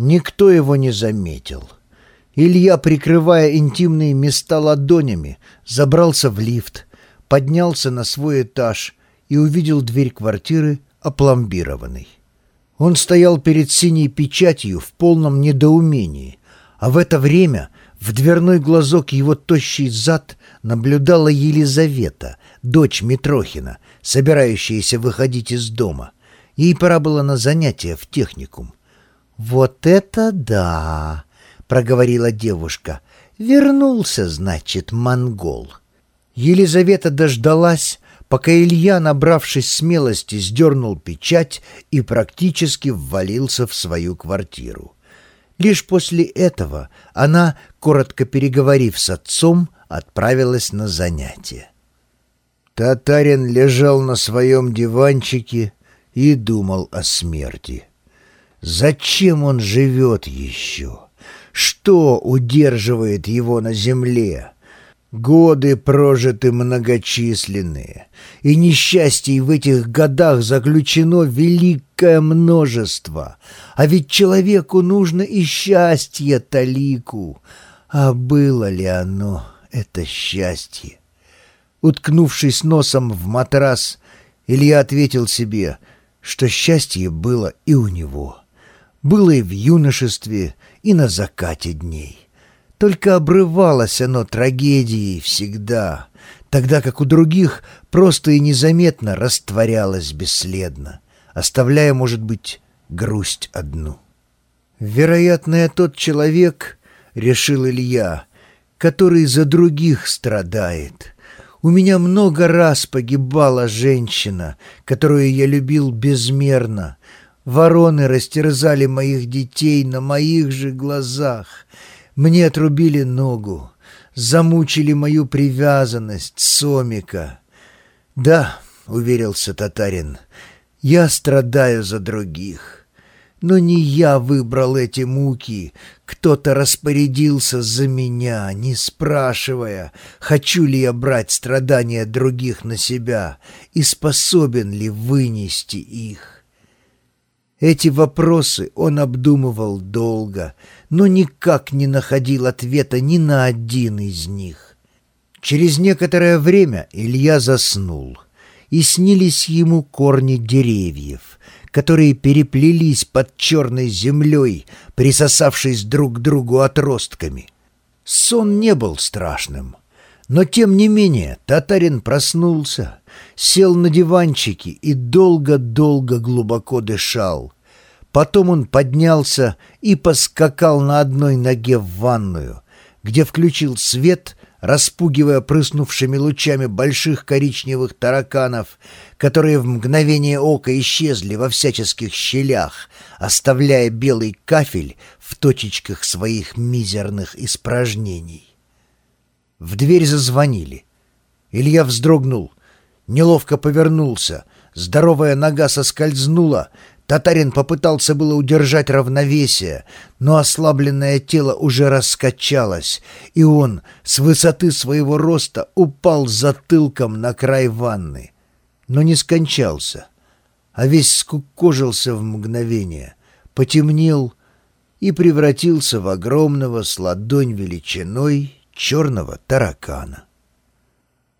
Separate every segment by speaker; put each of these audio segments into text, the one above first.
Speaker 1: Никто его не заметил. Илья, прикрывая интимные места ладонями, забрался в лифт, поднялся на свой этаж и увидел дверь квартиры опломбированной. Он стоял перед синей печатью в полном недоумении, а в это время в дверной глазок его тощий зад наблюдала Елизавета, дочь Митрохина, собирающаяся выходить из дома. Ей пора было на занятия в техникум. «Вот это да!» — проговорила девушка. «Вернулся, значит, монгол». Елизавета дождалась, пока Илья, набравшись смелости, сдернул печать и практически ввалился в свою квартиру. Лишь после этого она, коротко переговорив с отцом, отправилась на занятия. Татарин лежал на своем диванчике и думал о смерти. Зачем он живет еще? Что удерживает его на земле? Годы прожиты многочисленные, и несчастий в этих годах заключено великое множество. А ведь человеку нужно и счастье талику. А было ли оно, это счастье? Уткнувшись носом в матрас, Илья ответил себе, что счастье было и у него. Было и в юношестве, и на закате дней. Только обрывалось оно трагедией всегда, тогда как у других просто и незаметно растворялось бесследно, оставляя, может быть, грусть одну. «Вероятно, я тот человек, — решил Илья, — который за других страдает. У меня много раз погибала женщина, которую я любил безмерно. Вороны растерзали моих детей на моих же глазах». Мне отрубили ногу, замучили мою привязанность, Сомика. Да, — уверился татарин, — я страдаю за других. Но не я выбрал эти муки, кто-то распорядился за меня, не спрашивая, хочу ли я брать страдания других на себя и способен ли вынести их. Эти вопросы он обдумывал долго, но никак не находил ответа ни на один из них. Через некоторое время Илья заснул, и снились ему корни деревьев, которые переплелись под черной землей, присосавшись друг к другу отростками. Сон не был страшным, но тем не менее татарин проснулся, сел на диванчике и долго-долго глубоко дышал. Потом он поднялся и поскакал на одной ноге в ванную, где включил свет, распугивая прыснувшими лучами больших коричневых тараканов, которые в мгновение ока исчезли во всяческих щелях, оставляя белый кафель в точечках своих мизерных испражнений. В дверь зазвонили. Илья вздрогнул, неловко повернулся, здоровая нога соскользнула, Татарин попытался было удержать равновесие, но ослабленное тело уже раскачалось, и он с высоты своего роста упал затылком на край ванны. Но не скончался, а весь скукожился в мгновение, потемнел и превратился в огромного с ладонь величиной черного таракана.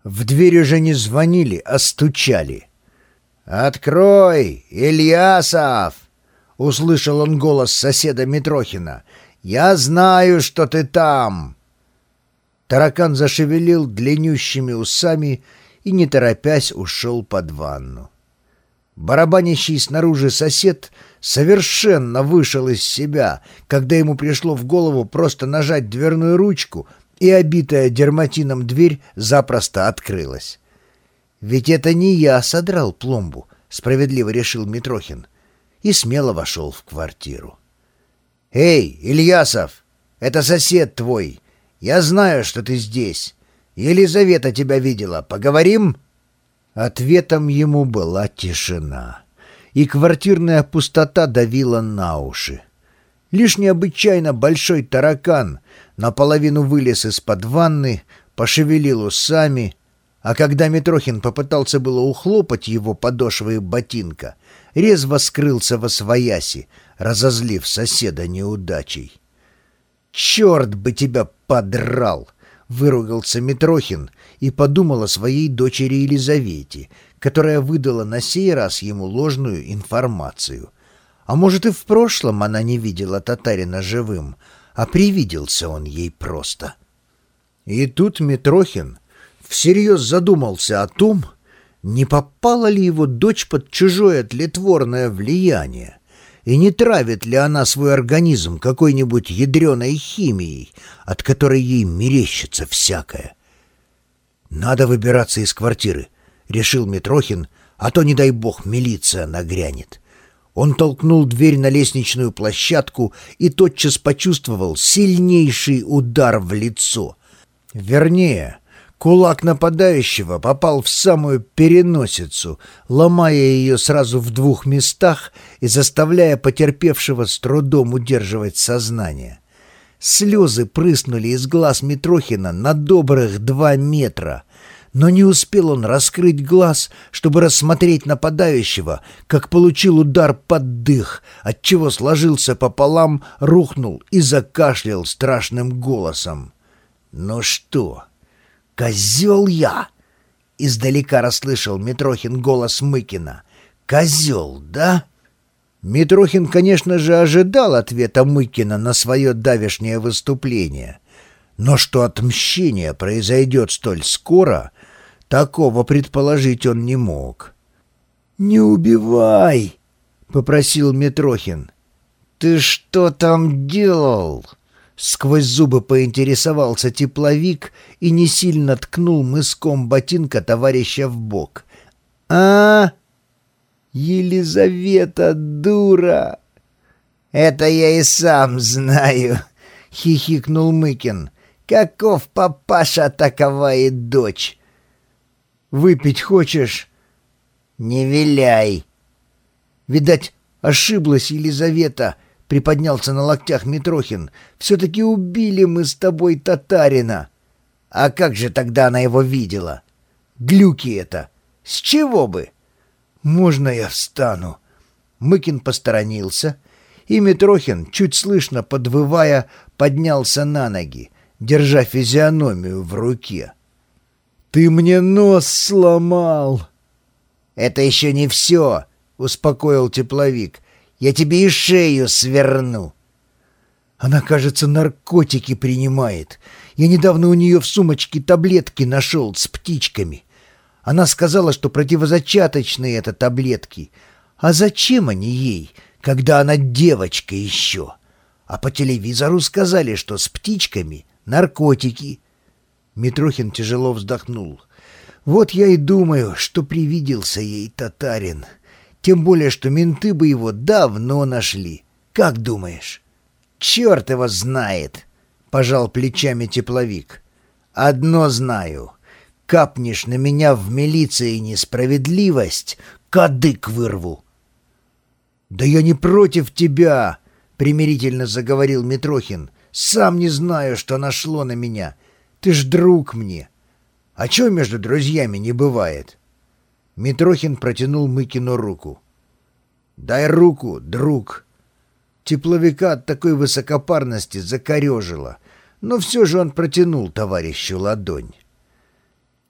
Speaker 1: В дверь уже не звонили, а стучали — «Открой, Ильясов!» — услышал он голос соседа Митрохина. «Я знаю, что ты там!» Таракан зашевелил длиннющими усами и, не торопясь, ушел под ванну. Барабанящий снаружи сосед совершенно вышел из себя, когда ему пришло в голову просто нажать дверную ручку, и обитая дерматином дверь запросто открылась. «Ведь это не я содрал пломбу», — справедливо решил Митрохин. И смело вошел в квартиру. «Эй, Ильясов, это сосед твой. Я знаю, что ты здесь. Елизавета тебя видела. Поговорим?» Ответом ему была тишина, и квартирная пустота давила на уши. Лишь необычайно большой таракан наполовину вылез из-под ванны, пошевелил усами — а когда Митрохин попытался было ухлопать его подошвой ботинка, резво скрылся во свояси, разозлив соседа неудачей. «Черт бы тебя подрал!» — выругался Митрохин и подумал о своей дочери Елизавете, которая выдала на сей раз ему ложную информацию. А может, и в прошлом она не видела татарина живым, а привиделся он ей просто. И тут Митрохин всерьез задумался о том, не попала ли его дочь под чужое тлетворное влияние, и не травит ли она свой организм какой-нибудь ядреной химией, от которой ей мерещится всякое. «Надо выбираться из квартиры», — решил Митрохин, «а то, не дай бог, милиция нагрянет». Он толкнул дверь на лестничную площадку и тотчас почувствовал сильнейший удар в лицо. Вернее, Кулак нападающего попал в самую переносицу, ломая ее сразу в двух местах и заставляя потерпевшего с трудом удерживать сознание. Слезы прыснули из глаз Митрохина на добрых два метра, но не успел он раскрыть глаз, чтобы рассмотреть нападающего, как получил удар под дых, отчего сложился пополам, рухнул и закашлял страшным голосом. «Ну что?» «Козел я!» — издалека расслышал Митрохин голос Мыкина. «Козел, да?» Митрохин, конечно же, ожидал ответа Мыкина на свое давешнее выступление. Но что отмщение произойдет столь скоро, такого предположить он не мог. «Не убивай!» — попросил Митрохин. «Ты что там делал?» Сквозь зубы поинтересовался тепловик и не сильно ткнул мыском ботинка товарища в бок. «А? Елизавета, дура!» «Это я и сам знаю», — хихикнул Мыкин. «Каков папаша, такова и дочь!» «Выпить хочешь?» «Не виляй!» Видать, ошиблась Елизавета — Приподнялся на локтях Митрохин. «Все-таки убили мы с тобой татарина!» «А как же тогда она его видела?» «Глюки это! С чего бы?» «Можно я встану?» Мыкин посторонился, и Митрохин, чуть слышно подвывая, поднялся на ноги, держа физиономию в руке. «Ты мне нос сломал!» «Это еще не все!» — успокоил тепловик. Я тебе и шею сверну. Она, кажется, наркотики принимает. Я недавно у нее в сумочке таблетки нашел с птичками. Она сказала, что противозачаточные это таблетки. А зачем они ей, когда она девочка еще? А по телевизору сказали, что с птичками наркотики. Митрохин тяжело вздохнул. Вот я и думаю, что привиделся ей татарин. — тем более, что менты бы его давно нашли. Как думаешь? Черт его знает, пожал плечами тепловик. Одно знаю. Капнешь на меня в милиции несправедливость, кадык вырву. Да я не против тебя, примирительно заговорил Митрохин. Сам не знаю, что нашло на меня. Ты ж друг мне. А чё между друзьями не бывает? Митрохин протянул Мыкину руку. «Дай руку, друг!» Тепловика от такой высокопарности закорежило, но все же он протянул товарищу ладонь.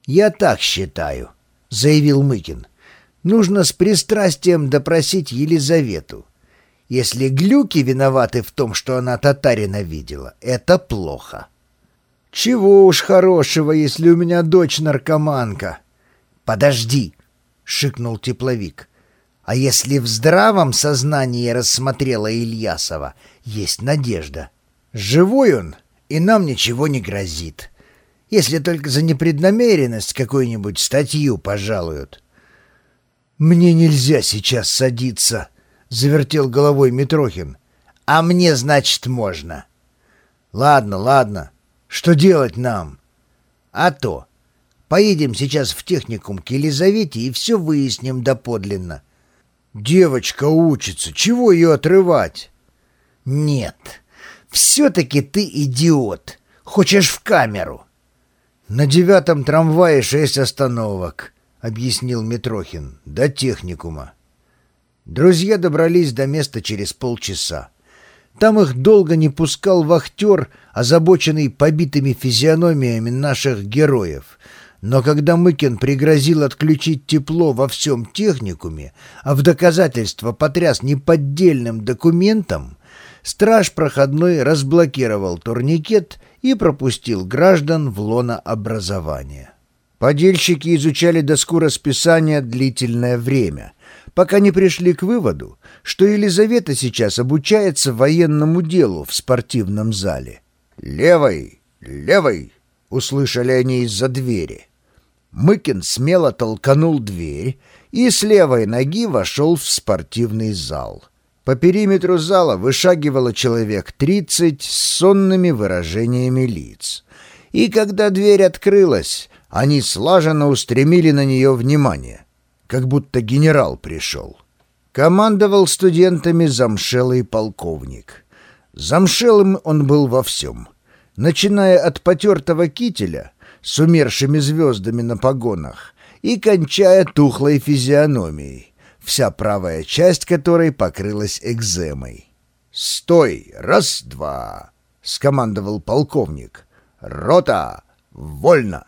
Speaker 1: «Я так считаю», — заявил Мыкин. «Нужно с пристрастием допросить Елизавету. Если глюки виноваты в том, что она татарина видела, это плохо». «Чего уж хорошего, если у меня дочь наркоманка?» «Подожди!» шикнул тепловик. А если в здравом сознании рассмотрела Ильясова, есть надежда. Живой он, и нам ничего не грозит. Если только за непреднамеренность какую-нибудь статью пожалуют. «Мне нельзя сейчас садиться», — завертел головой Митрохин. «А мне, значит, можно». «Ладно, ладно. Что делать нам?» «А то. Поедем сейчас в техникум к Елизавете и все выясним доподлинно. Девочка учится, чего ее отрывать? Нет, все-таки ты идиот. Хочешь в камеру? На девятом трамвае шесть остановок, объяснил Митрохин, до техникума. Друзья добрались до места через полчаса. Там их долго не пускал вахтер, озабоченный побитыми физиономиями наших героев. Но когда Мыкин пригрозил отключить тепло во всем техникуме, а в доказательство потряс неподдельным документом, страж проходной разблокировал турникет и пропустил граждан в лоно образования. Подельщики изучали доску расписания длительное время — пока не пришли к выводу, что Елизавета сейчас обучается военному делу в спортивном зале. «Левой! Левой!» — услышали они из-за двери. Мыкин смело толканул дверь и с левой ноги вошел в спортивный зал. По периметру зала вышагивало человек тридцать с сонными выражениями лиц. И когда дверь открылась, они слаженно устремили на нее внимание — как будто генерал пришел. Командовал студентами замшелый полковник. Замшелым он был во всем. Начиная от потертого кителя с умершими звездами на погонах и кончая тухлой физиономией, вся правая часть которой покрылась экземой. «Стой! Раз-два!» — скомандовал полковник. «Рота! Вольно!»